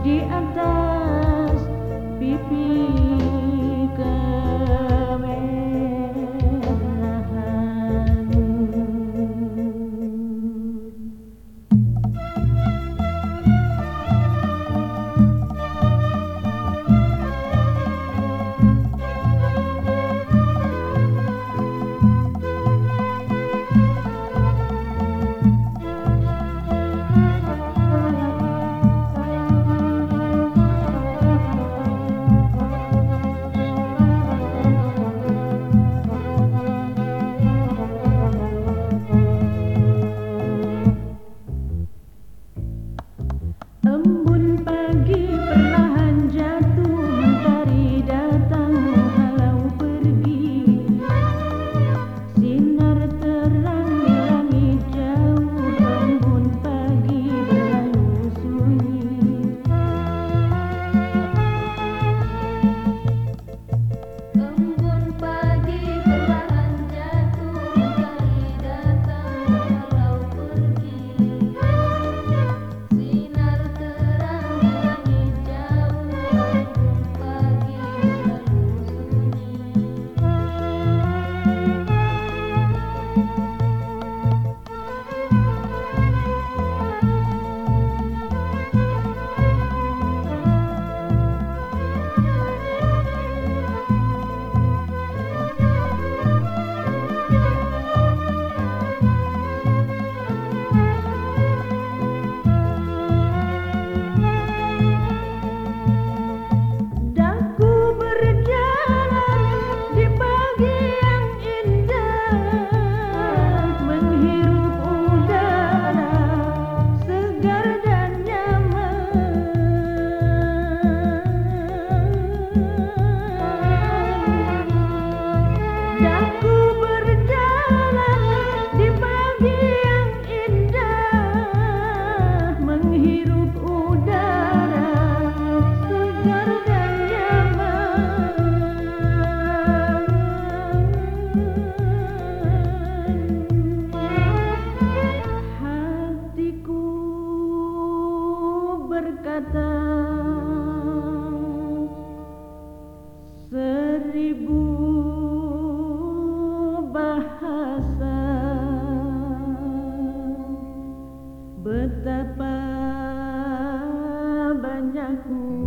berkata banyaknya